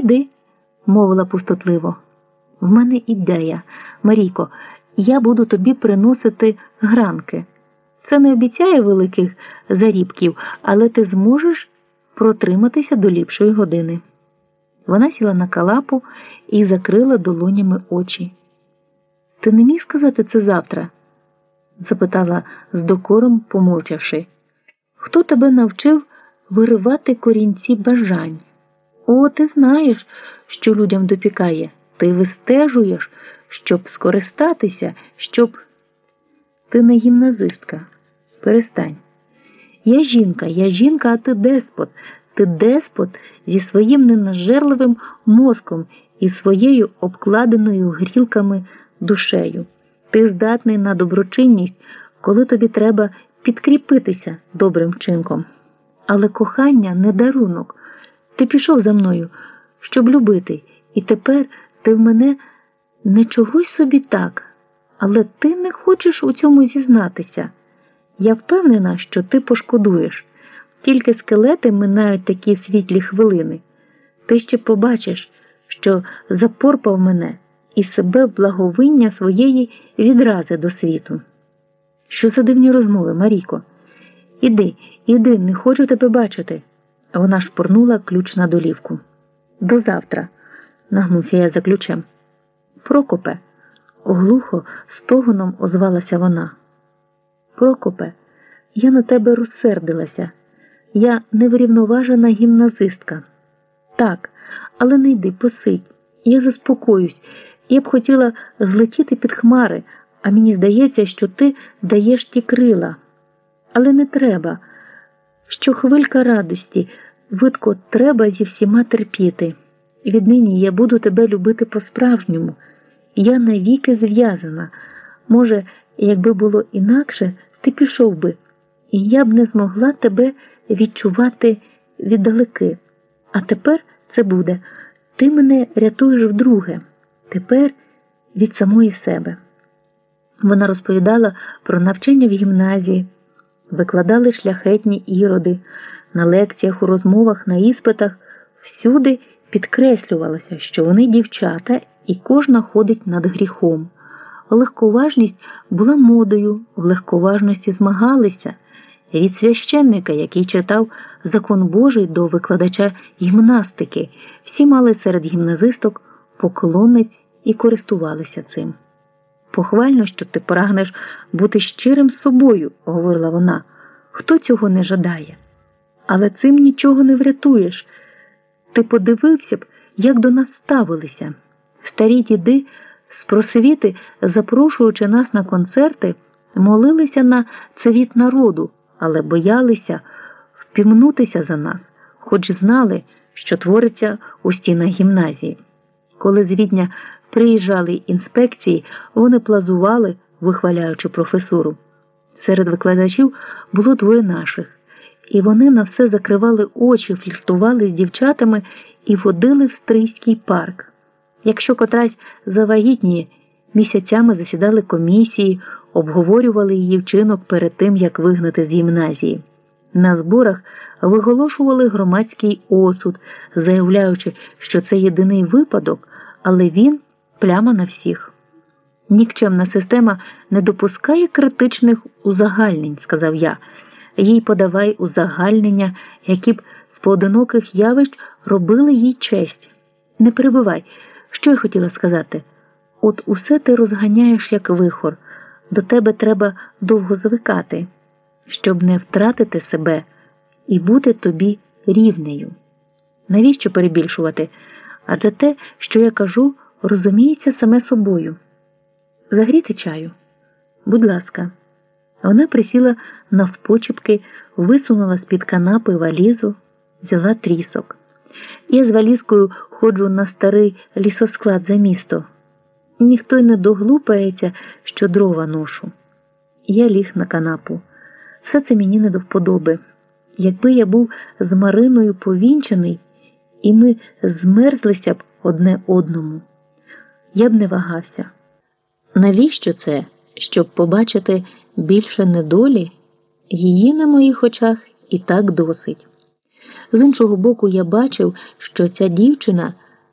Іди, мовила пустотливо. В мене ідея, Марійко, я буду тобі приносити гранки. Це не обіцяє великих зарібків, але ти зможеш протриматися до ліпшої години. Вона сіла на калапу і закрила долонями очі. Ти не міг сказати це завтра? запитала з докором, помовчавши. Хто тебе навчив виривати корінці бажань? О, ти знаєш, що людям допікає. Ти вистежуєш, щоб скористатися, щоб. Ти не гімназистка. Перестань. Я жінка, я жінка, а ти деспот. Ти деспот зі своїм ненажерливим мозком і своєю обкладеною грілками душею. Ти здатний на доброчинність, коли тобі треба підкріпитися добрим вчинком. Але кохання не дарунок. Ти пішов за мною, щоб любити, і тепер ти в мене не чогось собі так, але ти не хочеш у цьому зізнатися. Я впевнена, що ти пошкодуєш. Тільки скелети минають такі світлі хвилини. Ти ще побачиш, що запорпав мене і себе в благовиння своєї відрази до світу. Що за дивні розмови, Марійко? Іди, іди, не хочу тебе бачити. Вона шпурнула ключ на долівку. До завтра, нагнувся я за ключем. Прокопе, глухо, стогоном озвалася вона. Прокопе, я на тебе розсердилася. Я неврівноважена гімназистка. Так, але не йди, посидь. Я заспокоюсь. Я б хотіла злетіти під хмари, а мені здається, що ти даєш ті крила. Але не треба. Що хвилька радості, видко, треба зі всіма терпіти. Віднині я буду тебе любити по-справжньому. Я навіки зв'язана. Може, якби було інакше, ти пішов би, і я б не змогла тебе відчувати віддалеки. А тепер це буде. Ти мене рятуєш вдруге, тепер від самої себе. Вона розповідала про навчання в гімназії, викладали шляхетні іроди, на лекціях, у розмовах, на іспитах, всюди підкреслювалося, що вони дівчата і кожна ходить над гріхом. Легковажність була модою, в легковажності змагалися. Від священника, який читав закон Божий до викладача гімнастики, всі мали серед гімназисток поклонець і користувалися цим. Похвально, що ти прагнеш бути щирим собою, говорила вона. Хто цього не жадає? Але цим нічого не врятуєш. Ти подивився б, як до нас ставилися. Старі діди з просвіти, запрошуючи нас на концерти, молилися на цвіт народу, але боялися впімнутися за нас, хоч знали, що твориться у стінах гімназії. Коли з Відня приїжджали інспекції, вони плазували, вихваляючи професуру. Серед викладачів було двоє наших, і вони на все закривали очі, фліртували з дівчатами і водили в стрийський парк. Якщо котрась завагітніє, місяцями засідали комісії, обговорювали її вчинок перед тим, як вигнати з гімназії. На зборах виголошували громадський осуд, заявляючи, що це єдиний випадок, але він пляма на всіх. Нікчемна система не допускає критичних узагальнень, сказав я. Їй подавай узагальнення, які б з поодиноких явищ робили їй честь. Не перебивай, що я хотіла сказати. От усе ти розганяєш як вихор, до тебе треба довго звикати, щоб не втратити себе і бути тобі рівнею. Навіщо перебільшувати? Адже те, що я кажу, розуміється саме собою. Загріти чаю, будь ласка, вона присіла навпочіпки, висунула з-під канапи валізу, взяла трісок. Я з валізкою ходжу на старий лісосклад за місто. Ніхто й не доглупається, що дрова ношу. Я ліг на канапу. Все це мені не до вподоби. Якби я був з Мариною повінчений, і ми змерзлися б одне одному, я б не вагався. Навіщо це, щоб побачити більше недолі? Її на моїх очах і так досить. З іншого боку, я бачив, що ця дівчина